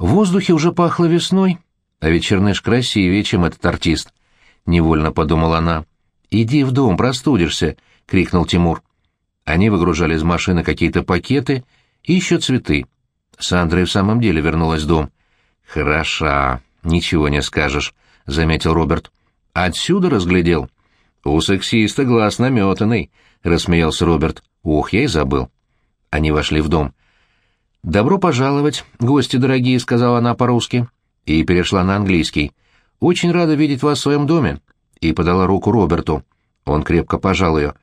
В воздухе уже пахло весной, а ведь Черныш красивее, чем этот артист. Невольно подумала она. «Иди в дом, простудишься!» — крикнул Тимур. Они выгружали из машины какие-то пакеты и еще цветы. Сандра и в самом деле вернулась в дом. «Хороша, ничего не скажешь», — заметил Роберт. «Отсюда разглядел». «У сексиста глаз наметанный», — рассмеялся Роберт. «Ох, я и забыл». Они вошли в дом. «Добро пожаловать, гости дорогие», — сказала она по-русски. И перешла на английский. «Очень рада видеть вас в своем доме». И подала руку Роберту. Он крепко пожал ее.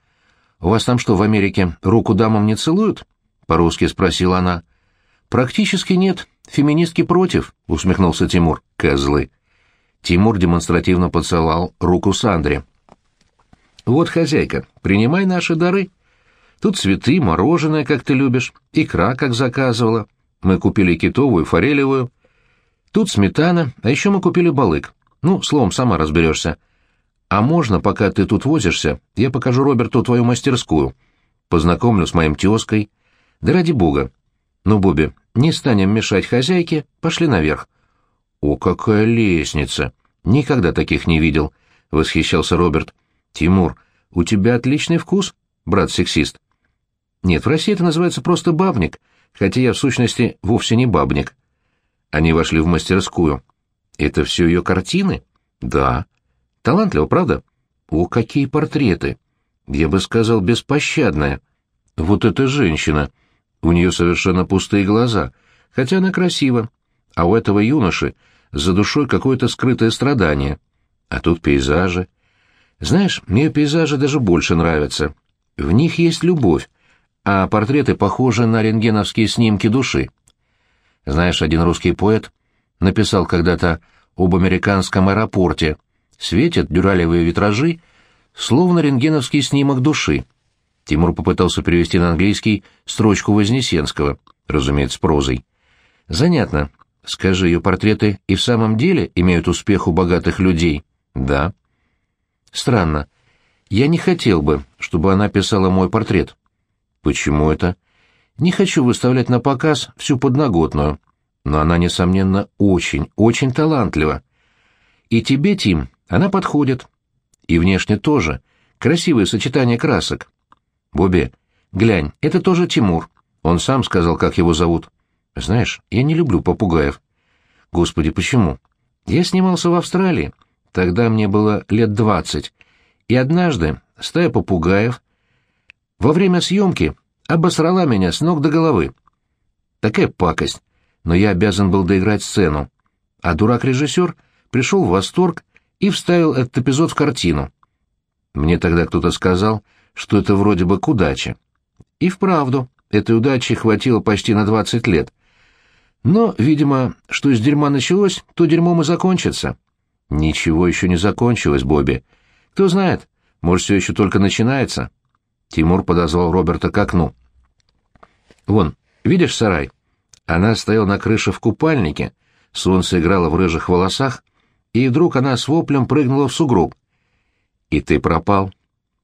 «У вас там что, в Америке руку дамам не целуют?» — по-русски спросила она. «Практически нет. Феминистки против», — усмехнулся Тимур. «Козлы». Тимур демонстративно поцеловал руку Сандре. «Вот, хозяйка, принимай наши дары». Тут цветы, мороженое, как ты любишь, икра, как заказывала. Мы купили китовую, форелевую. Тут сметана, а еще мы купили балык. Ну, словом, сама разберешься. А можно, пока ты тут возишься, я покажу Роберту твою мастерскую. Познакомлю с моим тезкой. Да ради бога. Ну, Бобби, не станем мешать хозяйке, пошли наверх. О, какая лестница! Никогда таких не видел, — восхищался Роберт. Тимур, у тебя отличный вкус, брат-сексист. Нет, в России это называется просто бабник, хотя я в сущности вовсе не бабник. Они вошли в мастерскую. Это все ее картины? Да. Талантливо, правда? О, какие портреты! Я бы сказал, беспощадная. Вот эта женщина. У нее совершенно пустые глаза, хотя она красива. А у этого юноши за душой какое-то скрытое страдание. А тут пейзажи. Знаешь, мне пейзажи даже больше нравятся. В них есть любовь, а портреты похожи на рентгеновские снимки души. Знаешь, один русский поэт написал когда-то об американском аэропорте. Светят дюралевые витражи, словно рентгеновский снимок души. Тимур попытался перевести на английский строчку Вознесенского, разумеется, прозой. Занятно. Скажи, ее портреты и в самом деле имеют успех у богатых людей? Да. Странно. Я не хотел бы, чтобы она писала мой портрет. Почему это? Не хочу выставлять на показ всю подноготную, но она, несомненно, очень, очень талантлива. И тебе, Тим, она подходит. И внешне тоже. Красивое сочетание красок. Бобби, глянь, это тоже Тимур. Он сам сказал, как его зовут. Знаешь, я не люблю попугаев. Господи, почему? Я снимался в Австралии. Тогда мне было лет двадцать. И однажды стая попугаев во время съемки обосрала меня с ног до головы. Такая пакость, но я обязан был доиграть сцену. А дурак-режиссер пришел в восторг и вставил этот эпизод в картину. Мне тогда кто-то сказал, что это вроде бы к удаче. И вправду, этой удачи хватило почти на двадцать лет. Но, видимо, что из дерьма началось, то дерьмом и закончится. Ничего еще не закончилось, Бобби. Кто знает, может, все еще только начинается. Тимур подозвал Роберта к окну. «Вон, видишь сарай?» Она стояла на крыше в купальнике, солнце играло в рыжих волосах, и вдруг она с воплем прыгнула в сугроб. «И ты пропал?»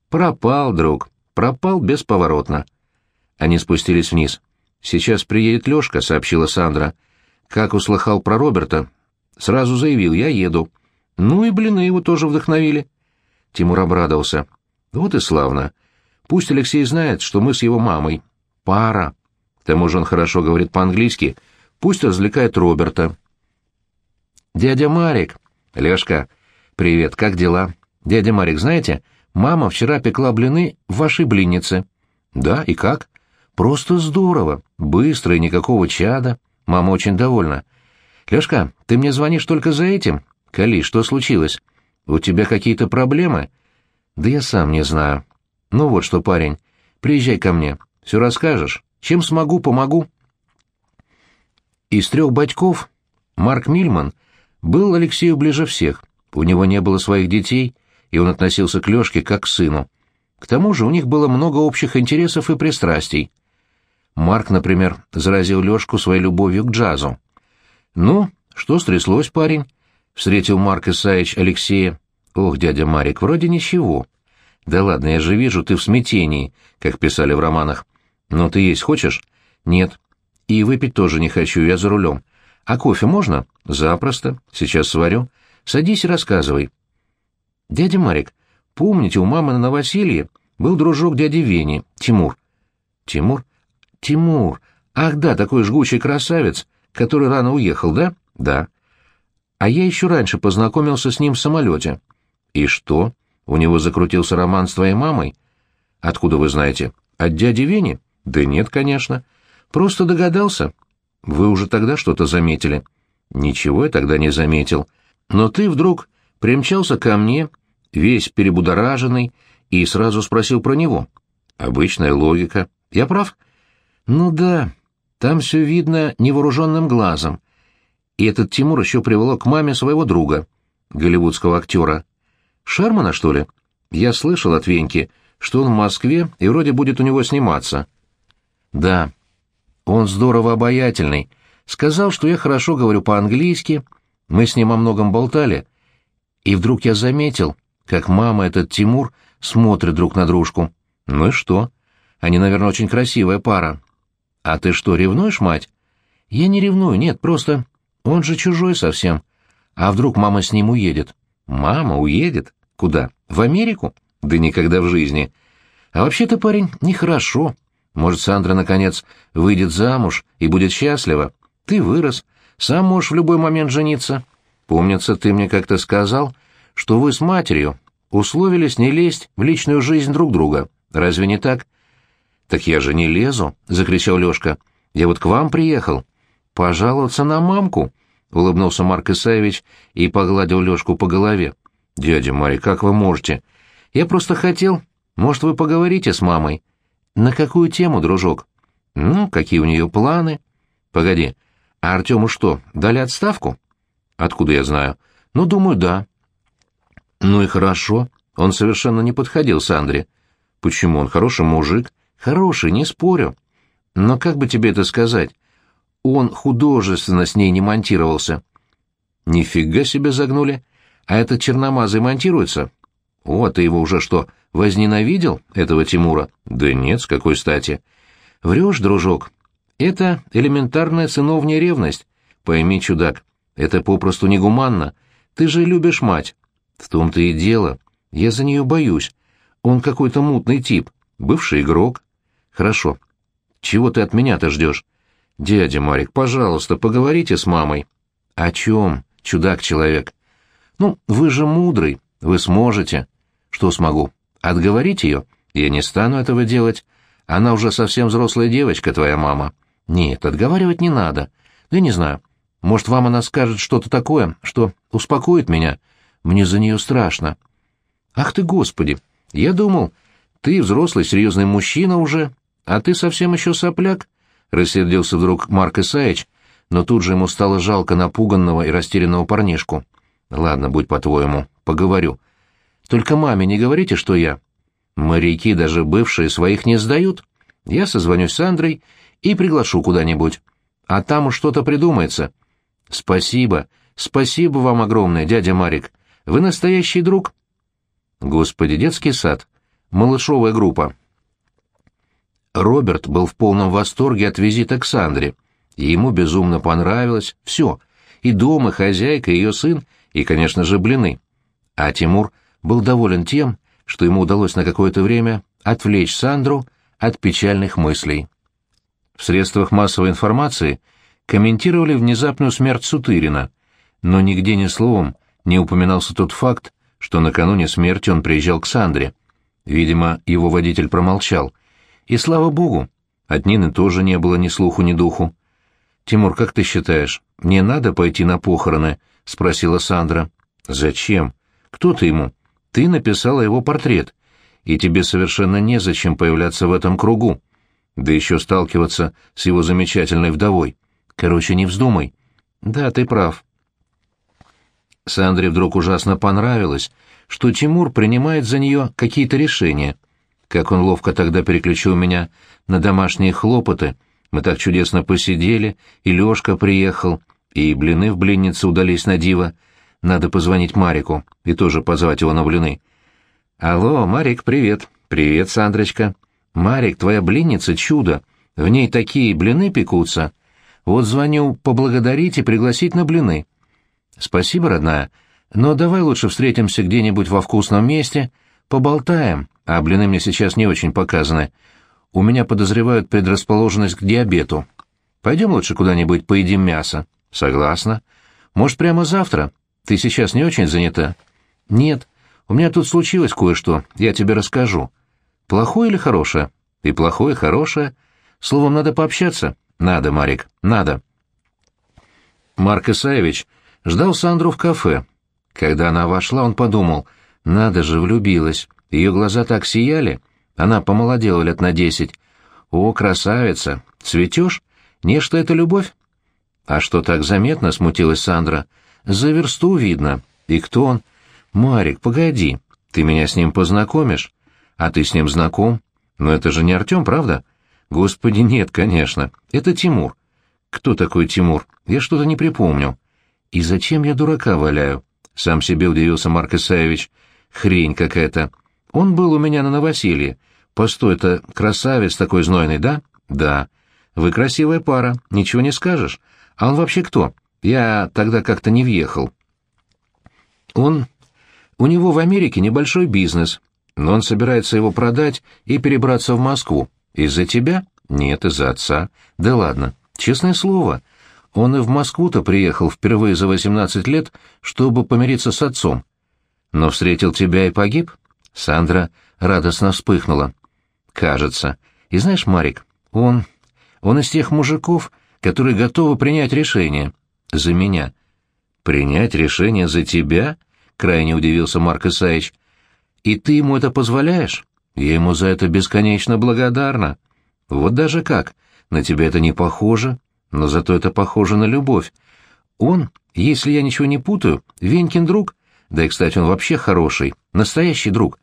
«Пропал, друг, пропал бесповоротно». Они спустились вниз. «Сейчас приедет Лёшка», — сообщила Сандра. «Как услыхал про Роберта?» Сразу заявил, я еду. Ну и блины его тоже вдохновили. Тимур обрадовался. Вот и славно. Пусть Алексей знает, что мы с его мамой. Пара. К тому же он хорошо говорит по-английски. Пусть развлекает Роберта. Дядя Марик. Лешка. Привет, как дела? Дядя Марик, знаете, мама вчера пекла блины в вашей блиннице. Да, и как? Просто здорово. Быстро и никакого чада. Мама очень довольна. Лешка, ты мне звонишь только за этим? Кали, что случилось? У тебя какие-то проблемы? Да я сам не знаю. Ну вот что, парень, приезжай ко мне, все расскажешь. Чем смогу, помогу. Из трех батьков Марк Мильман был Алексею ближе всех. У него не было своих детей, и он относился к Лешке как к сыну. К тому же у них было много общих интересов и пристрастий. Марк, например, заразил Лешку своей любовью к джазу. «Ну, что стряслось, парень?» — встретил Марк Исаевич Алексея. «Ох, дядя Марик, вроде ничего. «Да ладно, я же вижу, ты в смятении», как писали в романах. «Но ты есть хочешь?» «Нет». «И выпить тоже не хочу, я за рулем. А кофе можно? Запросто. Сейчас сварю. Садись и рассказывай. Дядя Марик, помните, у мамы на новоселье был дружок дяди Вени, Тимур. Тимур? Тимур. Ах да, такой жгучий красавец, который рано уехал, да? Да. А я еще раньше познакомился с ним в самолете. И что? У него закрутился роман с твоей мамой? Откуда вы знаете? От дяди Вени? Да нет, конечно. Просто догадался. Вы уже тогда что-то заметили. Ничего я тогда не заметил. Но ты вдруг примчался ко мне, весь перебудораженный, и сразу спросил про него. Обычная логика. Я прав? Ну да, там все видно невооруженным глазом. И этот Тимур еще привело к маме своего друга, голливудского актера. Шермана, что ли? Я слышал от Веньки, что он в Москве и вроде будет у него сниматься. Да, он здорово обаятельный. Сказал, что я хорошо говорю по-английски. Мы с ним о многом болтали. И вдруг я заметил, как мама этот Тимур смотрят друг на дружку. Ну и что? Они, наверное, очень красивая пара. А ты что, ревнуешь, мать? Я не ревную, нет, просто... Он же чужой совсем. А вдруг мама с ним уедет? Мама уедет? Куда? В Америку? Да никогда в жизни. А вообще-то, парень, нехорошо. Может, Сандра, наконец, выйдет замуж и будет счастлива. Ты вырос, сам можешь в любой момент жениться. Помнится, ты мне как-то сказал, что вы с матерью условились не лезть в личную жизнь друг друга. Разве не так? Так я же не лезу, закричал Лёшка. Я вот к вам приехал. Пожаловаться на мамку, улыбнулся Марк Исаевич и погладил Лёшку по голове. Дядя Марий, как вы можете? Я просто хотел, может, вы поговорите с мамой. На какую тему, дружок? Ну, какие у нее планы? Погоди, а Артему что, дали отставку? Откуда я знаю? Ну, думаю, да. Ну и хорошо. Он совершенно не подходил Сандре. Почему? Он хороший мужик. Хороший, не спорю. Но как бы тебе это сказать? Он художественно с ней не монтировался. Нифига себе загнули. А этот черномазый монтируется? О, ты его уже что, возненавидел, этого Тимура? Да нет, с какой стати? Врешь, дружок. Это элементарная сыновняя ревность. Пойми, чудак, это попросту негуманно. Ты же любишь мать. В том-то и дело. Я за нее боюсь. Он какой-то мутный тип, бывший игрок. Хорошо. Чего ты от меня-то ждешь? Дядя Марик, пожалуйста, поговорите с мамой. О чем, чудак-человек? Ну, вы же мудрый, вы сможете. Что смогу? Отговорить ее? Я не стану этого делать. Она уже совсем взрослая девочка, твоя мама. Нет, отговаривать не надо. Я не знаю. Может, вам она скажет что-то такое, что успокоит меня. Мне за нее страшно. Ах ты, Господи! Я думал, ты взрослый серьезный мужчина уже, а ты совсем еще сопляк. Рассердился вдруг Марк Исаевич, но тут же ему стало жалко напуганного и растерянного парнишку. Ладно, будь по-твоему, поговорю. Только маме не говорите, что я. Моряки, даже бывшие, своих не сдают. Я созвонюсь с Андрой и приглашу куда-нибудь. А там уж что-то придумается. Спасибо, спасибо вам огромное, дядя Марик. Вы настоящий друг. Господи, детский сад. Малышовая группа. Роберт был в полном восторге от визита к Сандре. И ему безумно понравилось все. И дом, и хозяйка, и ее сын, и, конечно же, блины. А Тимур был доволен тем, что ему удалось на какое-то время отвлечь Сандру от печальных мыслей. В средствах массовой информации комментировали внезапную смерть Сутырина, но нигде ни словом не упоминался тот факт, что накануне смерти он приезжал к Сандре. Видимо, его водитель промолчал. И слава богу, от Нины тоже не было ни слуху, ни духу. «Тимур, как ты считаешь, мне надо пойти на похороны?» — спросила Сандра. «Зачем? Кто ты ему? Ты написала его портрет, и тебе совершенно незачем появляться в этом кругу да еще сталкиваться с его замечательной вдовой. Короче, не вздумай. Да, ты прав. Сандре вдруг ужасно понравилось, что Тимур принимает за нее какие-то решения. Как он ловко тогда переключил меня на домашние хлопоты. Мы так чудесно посидели, и Лёшка приехал, и блины в блиннице удались на диво. Надо позвонить Марику и тоже позвать его на блины. «Алло, Марик, привет». «Привет, Сандрочка». «Марик, твоя блинница — чудо. В ней такие блины пекутся. Вот звоню поблагодарить и пригласить на блины. Спасибо, родная, но давай лучше встретимся где-нибудь во вкусном месте, поболтаем, а блины мне сейчас не очень показаны. У меня подозревают предрасположенность к диабету. Пойдем лучше куда-нибудь поедим мясо. Согласна. Может, прямо завтра? Ты сейчас не очень занята? Нет. У меня тут случилось кое-что, я тебе расскажу. Плохое или хорошее? И плохое, и хорошее. Словом, надо пообщаться. Надо, Марик, надо. Марк Исаевич ждал Сандру в кафе. Когда она вошла, он подумал, надо же, влюбилась. Ее глаза так сияли, она помолодела лет на десять. О, красавица, цветешь? Не что это любовь? А что так заметно, смутилась Сандра. За версту видно. И кто он? Марик, погоди, ты меня с ним познакомишь? А ты с ним знаком? Но это же не Артем, правда? Господи, нет, конечно. Это Тимур. Кто такой Тимур? Я что-то не припомню. И зачем я дурака валяю? Сам себе удивился Марк Исаевич. Хрень какая-то. Он был у меня на новоселье. Постой, это красавец такой знойный, да? Да. Вы красивая пара, ничего не скажешь. А он вообще кто? Я тогда как-то не въехал. Он... У него в Америке небольшой бизнес, но он собирается его продать и перебраться в Москву. Из-за тебя? Нет, из-за отца. Да ладно. Честное слово. Он и в Москву-то приехал впервые за 18 лет, чтобы помириться с отцом. Но встретил тебя и погиб? Сандра радостно вспыхнула. Кажется. И знаешь, Марик, он... Он из тех мужиков, которые готовы принять решение. За меня. Принять решение за тебя? Крайне удивился Марк Исаевич. И ты ему это позволяешь? Я ему за это бесконечно благодарна. Вот даже как. На тебя это не похоже, но зато это похоже на любовь. Он, если я ничего не путаю, Венькин друг. Да и, кстати, он вообще хороший, настоящий друг.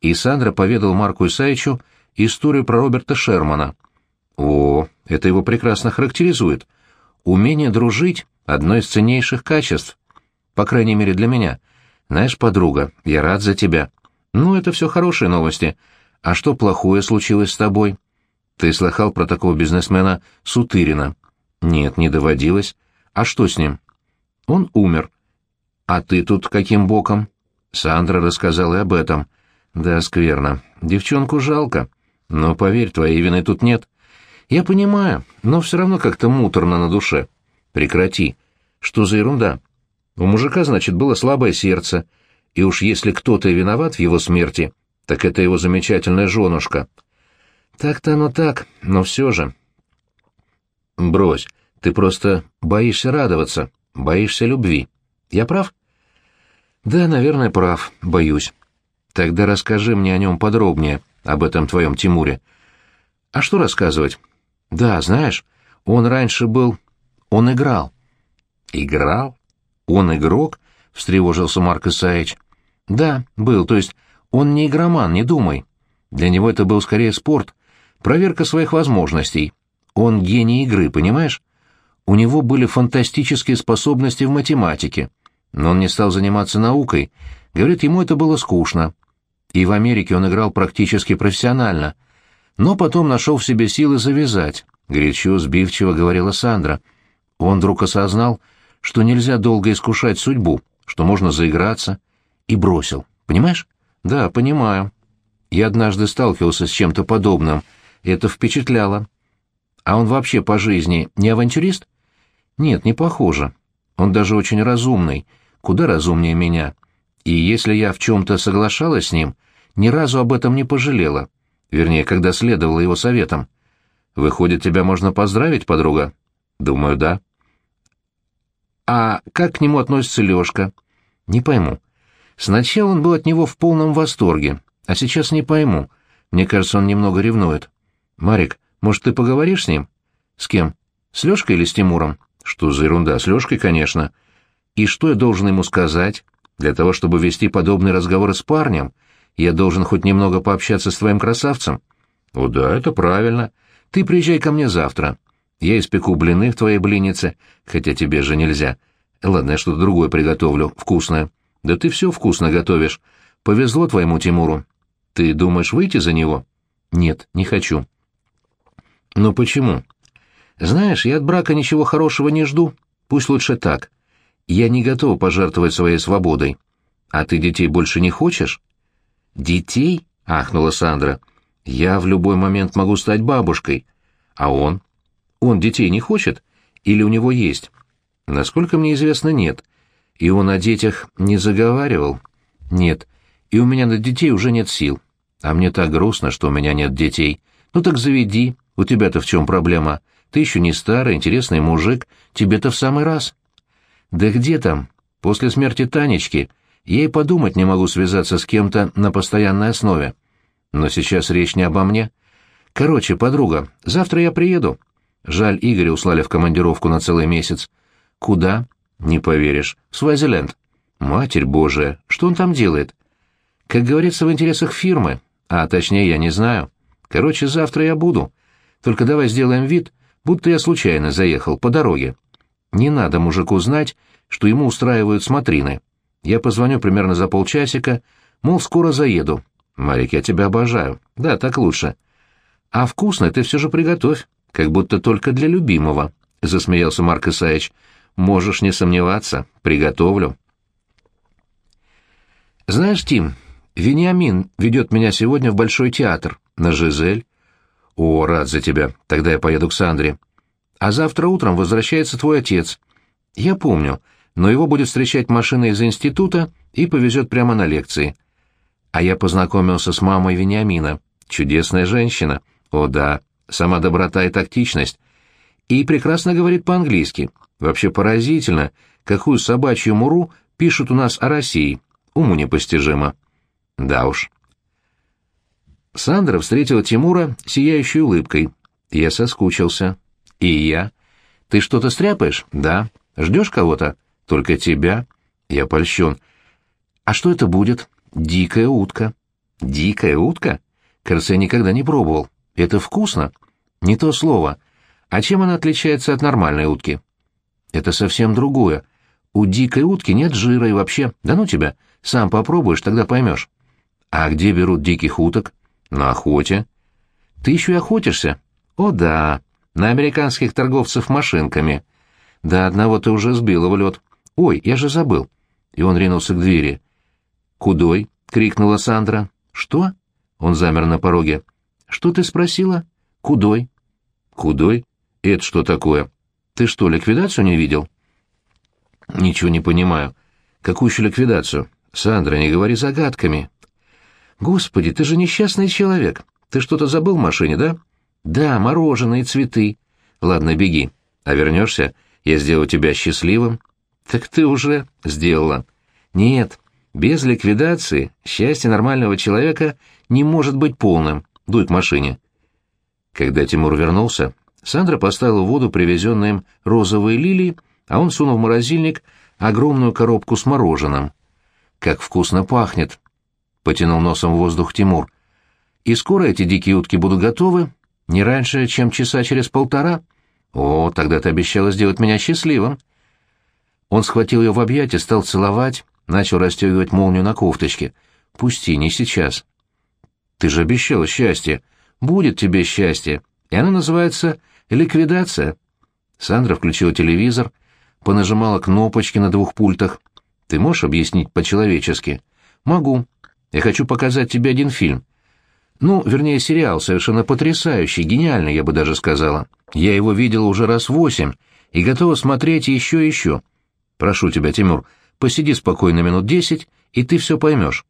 И Сандра поведал Марку Исаевичу историю про Роберта Шермана. О, это его прекрасно характеризует. Умение дружить — одно из ценнейших качеств. По крайней мере, для меня. Знаешь, подруга, я рад за тебя. Ну, это все хорошие новости. А что плохое случилось с тобой? Ты слыхал про такого бизнесмена Сутырина? Нет, не доводилось. А что с ним? Он умер. А ты тут каким боком? Сандра рассказала и об этом. Да, скверно. Девчонку жалко. Но, поверь, твоей вины тут нет. Я понимаю, но все равно как-то муторно на душе. Прекрати. Что за ерунда? У мужика, значит, было слабое сердце, и уж если кто-то виноват в его смерти, так это его замечательная женушка. Так-то оно так, но все же. Брось, ты просто боишься радоваться, боишься любви. Я прав? Да, наверное, прав, боюсь. Тогда расскажи мне о нем подробнее, об этом твоем Тимуре. А что рассказывать? Да, знаешь, он раньше был... Он играл. Играл? Он игрок? Встревожился Марк Исаевич. Да, был, то есть он не игроман, не думай. Для него это был скорее спорт, проверка своих возможностей. Он гений игры, понимаешь? У него были фантастические способности в математике, но он не стал заниматься наукой. Говорит, ему это было скучно. И в Америке он играл практически профессионально — но потом нашел в себе силы завязать, горячо, сбивчиво говорила Сандра. Он вдруг осознал, что нельзя долго искушать судьбу, что можно заиграться, и бросил. Понимаешь? Да, понимаю. Я однажды сталкивался с чем-то подобным, это впечатляло. А он вообще по жизни не авантюрист? Нет, не похоже. Он даже очень разумный, куда разумнее меня. И если я в чем-то соглашалась с ним, ни разу об этом не пожалела. Вернее, когда следовала его советам. Выходит, тебя можно поздравить, подруга? Думаю, да. А как к нему относится Лёшка? Не пойму. Сначала он был от него в полном восторге, а сейчас не пойму. Мне кажется, он немного ревнует. Марик, может, ты поговоришь с ним? С кем? С Лёшкой или с Тимуром? Что за ерунда? С Лёшкой, конечно. И что я должен ему сказать? Для того, чтобы вести подобный разговор с парнем — я должен хоть немного пообщаться с твоим красавцем. О да, это правильно. Ты приезжай ко мне завтра. Я испеку блины в твоей блиннице, хотя тебе же нельзя. Ладно, я что-то другое приготовлю, вкусное. Да ты все вкусно готовишь. Повезло твоему Тимуру. Ты думаешь выйти за него? Нет, не хочу. Но почему? Знаешь, я от брака ничего хорошего не жду. Пусть лучше так. Я не готов пожертвовать своей свободой. А ты детей больше не хочешь? Детей? ахнула Сандра. Я в любой момент могу стать бабушкой. А он? Он детей не хочет? Или у него есть? Насколько мне известно, нет. И он о детях не заговаривал? Нет. И у меня на детей уже нет сил. А мне так грустно, что у меня нет детей. Ну так заведи. У тебя-то в чем проблема? Ты еще не старый, интересный мужик, тебе-то в самый раз. Да где там? После смерти Танечки я и подумать не могу связаться с кем-то на постоянной основе. Но сейчас речь не обо мне. Короче, подруга, завтра я приеду. Жаль, Игоря услали в командировку на целый месяц. Куда? Не поверишь. В Свазиленд. Матерь Божия, что он там делает? Как говорится, в интересах фирмы. А точнее, я не знаю. Короче, завтра я буду. Только давай сделаем вид, будто я случайно заехал по дороге. Не надо мужику знать, что ему устраивают смотрины. Я позвоню примерно за полчасика, мол, скоро заеду. Марик, я тебя обожаю. Да, так лучше. А вкусно ты все же приготовь, как будто только для любимого, — засмеялся Марк Исаевич. Можешь не сомневаться, приготовлю. Знаешь, Тим, Вениамин ведет меня сегодня в Большой театр, на Жизель. О, рад за тебя, тогда я поеду к Сандре. А завтра утром возвращается твой отец. Я помню, но его будет встречать машина из института и повезет прямо на лекции. А я познакомился с мамой Вениамина. Чудесная женщина. О да, сама доброта и тактичность. И прекрасно говорит по-английски. Вообще поразительно, какую собачью муру пишут у нас о России. Уму непостижимо. Да уж. Сандра встретила Тимура сияющей улыбкой. Я соскучился. И я. Ты что-то стряпаешь? Да. Ждешь кого-то? Только тебя. Я польщен. А что это будет? Дикая утка. Дикая утка? Кажется, я никогда не пробовал. Это вкусно? Не то слово. А чем она отличается от нормальной утки? Это совсем другое. У дикой утки нет жира и вообще... Да ну тебя, сам попробуешь, тогда поймешь. А где берут диких уток? На охоте. Ты еще и охотишься? О да, на американских торговцев машинками. Да одного ты уже сбила в лед. Ой, я же забыл. И он ринулся к двери. «Кудой?» — крикнула Сандра. «Что?» — он замер на пороге. «Что ты спросила?» «Кудой?» «Кудой? Это что такое? Ты что, ликвидацию не видел?» «Ничего не понимаю. Какую еще ликвидацию? Сандра, не говори загадками». «Господи, ты же несчастный человек. Ты что-то забыл в машине, да?» «Да, мороженое и цветы. Ладно, беги. А вернешься, я сделаю тебя счастливым». «Так ты уже сделала». «Нет, без ликвидации счастье нормального человека не может быть полным. Дуй к машине». Когда Тимур вернулся, Сандра поставила в воду привезенные им розовые лилии, а он сунул в морозильник огромную коробку с мороженым. «Как вкусно пахнет!» — потянул носом воздух Тимур. «И скоро эти дикие утки будут готовы? Не раньше, чем часа через полтора? О, тогда ты обещала сделать меня счастливым!» Он схватил ее в объятия, стал целовать, начал расстегивать молнию на кофточке. «Пусти, не сейчас». «Ты же обещала счастье. Будет тебе счастье. И оно называется ликвидация». Сандра включила телевизор, понажимала кнопочки на двух пультах. «Ты можешь объяснить по-человечески?» «Могу. Я хочу показать тебе один фильм. Ну, вернее, сериал, совершенно потрясающий, гениальный, я бы даже сказала. Я его видела уже раз восемь и готова смотреть еще и еще. Прошу тебя, Тимур, посиди спокойно минут десять, и ты все поймешь».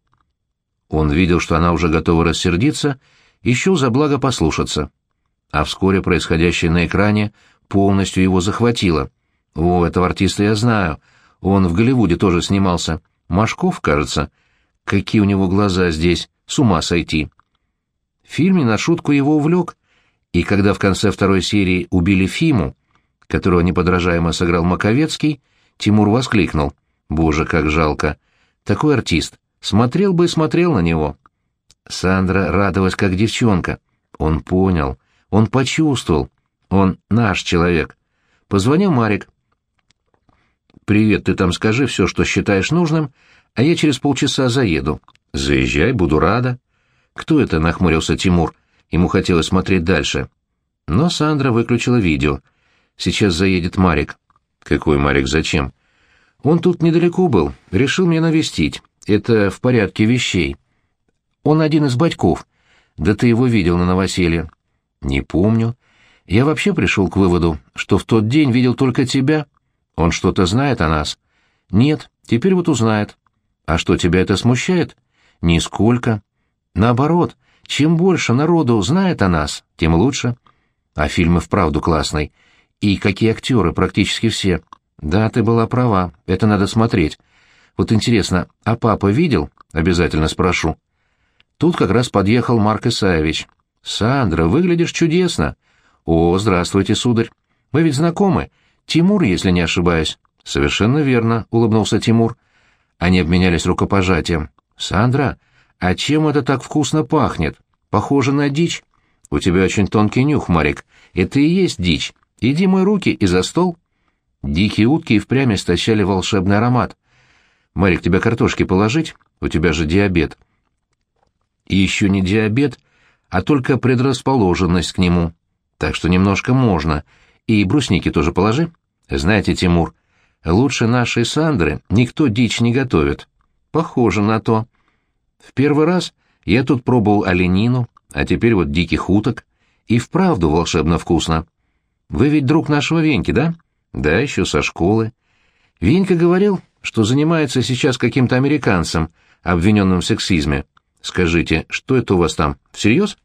Он видел, что она уже готова рассердиться, еще за благо послушаться. А вскоре происходящее на экране полностью его захватило. «О, этого артиста я знаю. Он в Голливуде тоже снимался. Машков, кажется. Какие у него глаза здесь, с ума сойти». В фильме на шутку его увлек, и когда в конце второй серии убили Фиму, которого неподражаемо сыграл Маковецкий, Тимур воскликнул. «Боже, как жалко! Такой артист! Смотрел бы и смотрел на него!» Сандра радовалась, как девчонка. Он понял, он почувствовал. Он наш человек. Позвонил Марик. «Привет, ты там скажи все, что считаешь нужным, а я через полчаса заеду. Заезжай, буду рада». «Кто это?» — нахмурился Тимур. Ему хотелось смотреть дальше. Но Сандра выключила видео. Сейчас заедет Марик». «Какой Марик? Зачем?» «Он тут недалеко был. Решил меня навестить. Это в порядке вещей. Он один из батьков. Да ты его видел на новоселье». «Не помню. Я вообще пришел к выводу, что в тот день видел только тебя. Он что-то знает о нас?» «Нет, теперь вот узнает». «А что, тебя это смущает?» «Нисколько. Наоборот, чем больше народу знает о нас, тем лучше. А фильм и вправду классный. И какие актеры, практически все. Да, ты была права, это надо смотреть. Вот интересно, а папа видел? Обязательно спрошу. Тут как раз подъехал Марк Исаевич. «Сандра, выглядишь чудесно!» «О, здравствуйте, сударь! Мы ведь знакомы. Тимур, если не ошибаюсь». «Совершенно верно», — улыбнулся Тимур. Они обменялись рукопожатием. «Сандра, а чем это так вкусно пахнет? Похоже на дичь. У тебя очень тонкий нюх, Марик. Это и есть дичь. Иди мой руки и за стол». Дикие утки и впрямь истощали волшебный аромат. «Марик, тебе картошки положить? У тебя же диабет». И еще не диабет, а только предрасположенность к нему. Так что немножко можно. И брусники тоже положи. Знаете, Тимур, лучше нашей Сандры никто дичь не готовит. Похоже на то. В первый раз я тут пробовал оленину, а теперь вот диких уток. И вправду волшебно вкусно. Вы ведь друг нашего Веньки, да? Да, еще со школы. Венька говорил, что занимается сейчас каким-то американцем, обвиненным в сексизме. Скажите, что это у вас там, всерьез?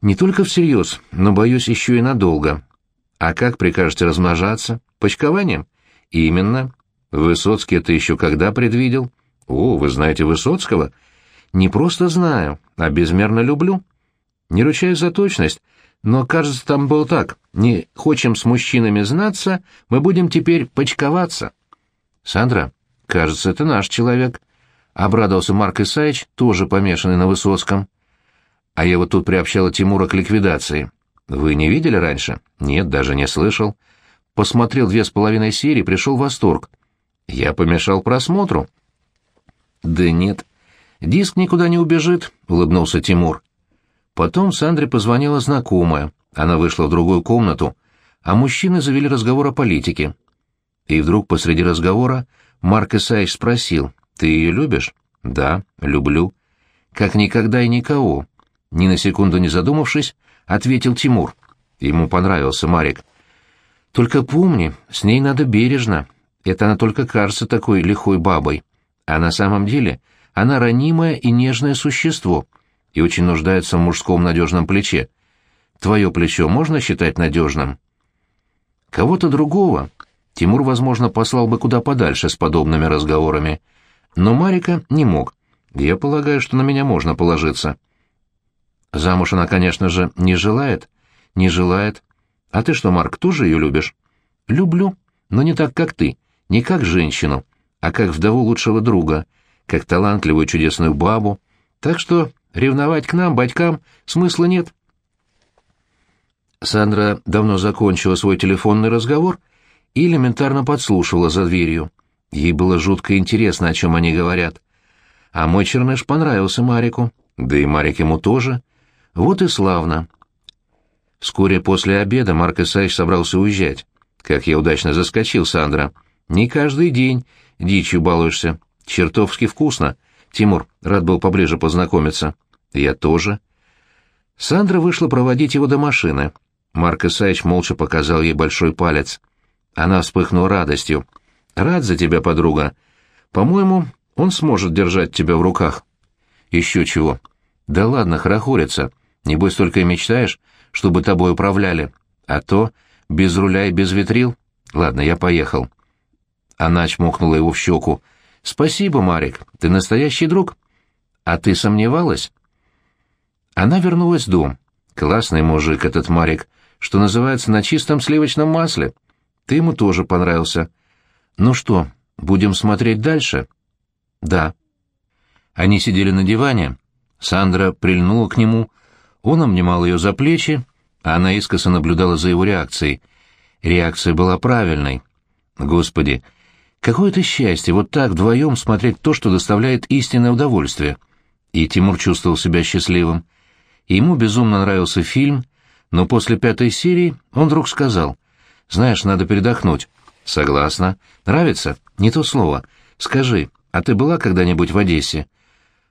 Не только всерьез, но, боюсь, еще и надолго. А как прикажете размножаться? Почкованием? Именно. Высоцкий это еще когда предвидел? О, вы знаете Высоцкого? Не просто знаю, а безмерно люблю. Не ручаюсь за точность, но, кажется, там было так. Не хочем с мужчинами знаться, мы будем теперь почковаться. Сандра, кажется, это наш человек. Обрадовался Марк Исаевич, тоже помешанный на Высоцком. А я вот тут приобщала Тимура к ликвидации. Вы не видели раньше? Нет, даже не слышал. Посмотрел две с половиной серии, пришел в восторг. Я помешал просмотру. Да нет. Диск никуда не убежит, улыбнулся Тимур. Потом Сандре позвонила знакомая. Она вышла в другую комнату, а мужчины завели разговор о политике. И вдруг посреди разговора Марк Исаевич спросил, «Ты ее любишь?» «Да, люблю». «Как никогда и никого», — ни на секунду не задумавшись, ответил Тимур. Ему понравился Марик. «Только помни, с ней надо бережно. Это она только кажется такой лихой бабой. А на самом деле она ранимое и нежное существо, и очень нуждается в мужском надежном плече. Твое плечо можно считать надежным? Кого-то другого Тимур, возможно, послал бы куда подальше с подобными разговорами, но Марика не мог. Я полагаю, что на меня можно положиться. Замуж она, конечно же, не желает. Не желает. А ты что, Марк, тоже ее любишь? Люблю, но не так, как ты. Не как женщину, а как вдову лучшего друга, как талантливую чудесную бабу. Так что Ревновать к нам, батькам, смысла нет. Сандра давно закончила свой телефонный разговор и элементарно подслушивала за дверью. Ей было жутко интересно, о чем они говорят. А мой черныш понравился Марику, да и Марик ему тоже. Вот и славно. Вскоре после обеда Марк Исаевич собрался уезжать. Как я удачно заскочил, Сандра. Не каждый день дичью балуешься. Чертовски вкусно. Тимур, рад был поближе познакомиться. Я тоже. Сандра вышла проводить его до машины. Марк Исаевич молча показал ей большой палец. Она вспыхнула радостью. «Рад за тебя, подруга. По-моему, он сможет держать тебя в руках». «Еще чего?» «Да ладно, хорохориться. Небось, только и мечтаешь, чтобы тобой управляли. А то без руля и без ветрил. Ладно, я поехал». Она чмокнула его в щеку. «Спасибо, Марик, ты настоящий друг». «А ты сомневалась?» Она вернулась в дом. Классный мужик этот Марик, что называется, на чистом сливочном масле. Ты ему тоже понравился. Ну что, будем смотреть дальше? Да. Они сидели на диване. Сандра прильнула к нему, он обнимал ее за плечи, а она искоса наблюдала за его реакцией. Реакция была правильной. Господи, Какое это счастье вот так вдвоем смотреть то, что доставляет истинное удовольствие. И Тимур чувствовал себя счастливым. Ему безумно нравился фильм, но после пятой серии он вдруг сказал, «Знаешь, надо передохнуть». «Согласна. Нравится? Не то слово. Скажи, а ты была когда-нибудь в Одессе?»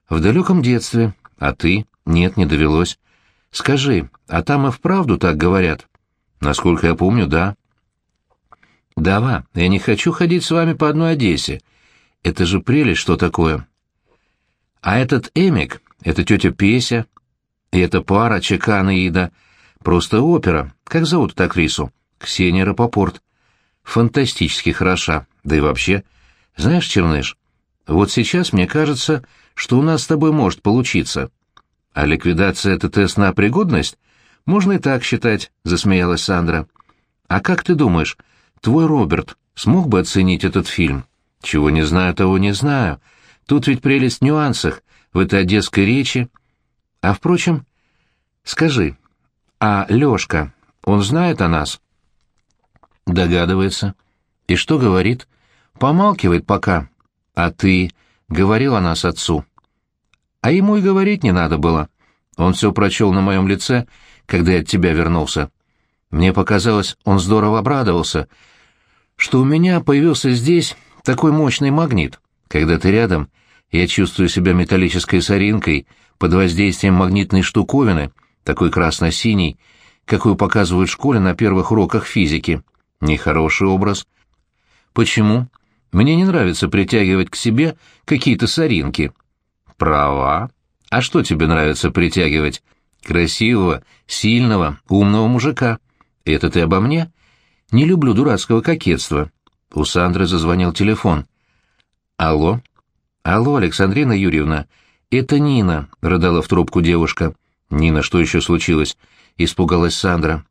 «В далеком детстве. А ты?» «Нет, не довелось». «Скажи, а там и вправду так говорят?» «Насколько я помню, да». «Дава, я не хочу ходить с вами по одной Одессе. Это же прелесть, что такое». «А этот Эмик, это тетя Песя, и эта пара Чекан и Ида, просто опера. Как зовут эту актрису?» «Ксения Рапопорт фантастически хороша, да и вообще. Знаешь, Черныш, вот сейчас мне кажется, что у нас с тобой может получиться. А ликвидация — это тест на пригодность? Можно и так считать, — засмеялась Сандра. А как ты думаешь, твой Роберт смог бы оценить этот фильм? Чего не знаю, того не знаю. Тут ведь прелесть в нюансах, в этой одесской речи. А, впрочем, скажи, а Лёшка, он знает о нас?» Догадывается. И что говорит? Помалкивает пока. А ты говорил о нас отцу. А ему и говорить не надо было. Он все прочел на моем лице, когда я от тебя вернулся. Мне показалось, он здорово обрадовался, что у меня появился здесь такой мощный магнит. Когда ты рядом, я чувствую себя металлической соринкой под воздействием магнитной штуковины, такой красно-синий, какую показывают в школе на первых уроках физики. Нехороший образ. Почему? Мне не нравится притягивать к себе какие-то соринки. Права. А что тебе нравится притягивать? Красивого, сильного, умного мужика. Это ты обо мне? Не люблю дурацкого кокетства. У Сандры зазвонил телефон. Алло? Алло, Александрина Юрьевна. Это Нина, рыдала в трубку девушка. Нина, что еще случилось? Испугалась Сандра.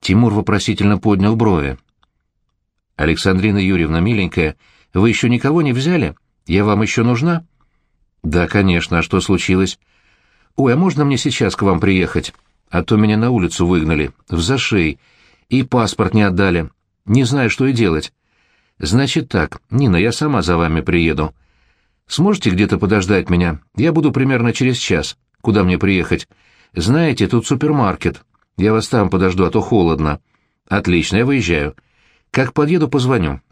Тимур вопросительно поднял брови. «Александрина Юрьевна, миленькая, вы еще никого не взяли? Я вам еще нужна?» «Да, конечно. А что случилось?» «Ой, а можно мне сейчас к вам приехать? А то меня на улицу выгнали, в зашей, и паспорт не отдали. Не знаю, что и делать». «Значит так, Нина, я сама за вами приеду. Сможете где-то подождать меня? Я буду примерно через час. Куда мне приехать? Знаете, тут супермаркет. Я вас там подожду, а то холодно. Отлично, я выезжаю. Как подъеду, позвоню.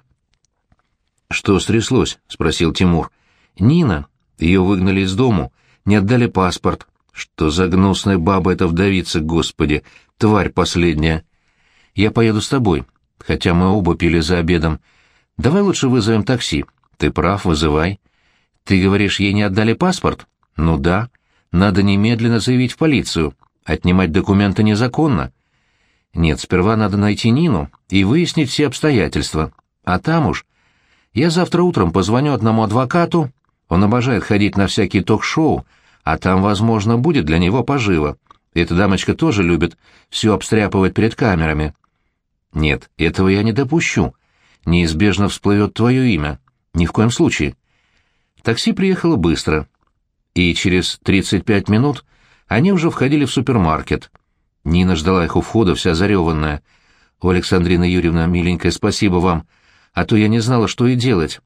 Что стряслось? спросил Тимур. Нина. Ее выгнали из дому, не отдали паспорт. Что за гнусная баба эта вдовица, господи, тварь последняя. Я поеду с тобой, хотя мы оба пили за обедом. Давай лучше вызовем такси. Ты прав, вызывай. Ты говоришь, ей не отдали паспорт? Ну да. Надо немедленно заявить в полицию. Отнимать документы незаконно. Нет, сперва надо найти Нину и выяснить все обстоятельства. А там уж... Я завтра утром позвоню одному адвокату. Он обожает ходить на всякие ток-шоу, а там, возможно, будет для него поживо. Эта дамочка тоже любит все обстряпывать перед камерами. Нет, этого я не допущу. Неизбежно всплывет твое имя. Ни в коем случае. Такси приехало быстро. И через 35 минут они уже входили в супермаркет. Нина ждала их у входа, вся зареванная. «О, Александрина Юрьевна, миленькая, спасибо вам, а то я не знала, что и делать».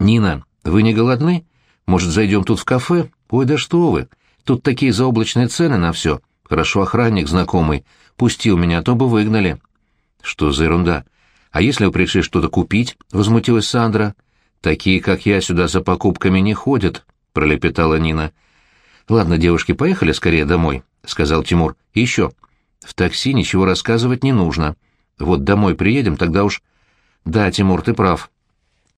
«Нина, вы не голодны? Может, зайдем тут в кафе? Ой, да что вы! Тут такие заоблачные цены на все. Хорошо охранник знакомый. Пустил меня, а то бы выгнали». «Что за ерунда? А если вы пришли что-то купить?» — возмутилась Сандра. «Такие, как я, сюда за покупками не ходят», — пролепетала Нина. «Ладно, девушки, поехали скорее домой», — сказал Тимур. «И еще. В такси ничего рассказывать не нужно. Вот домой приедем, тогда уж...» «Да, Тимур, ты прав.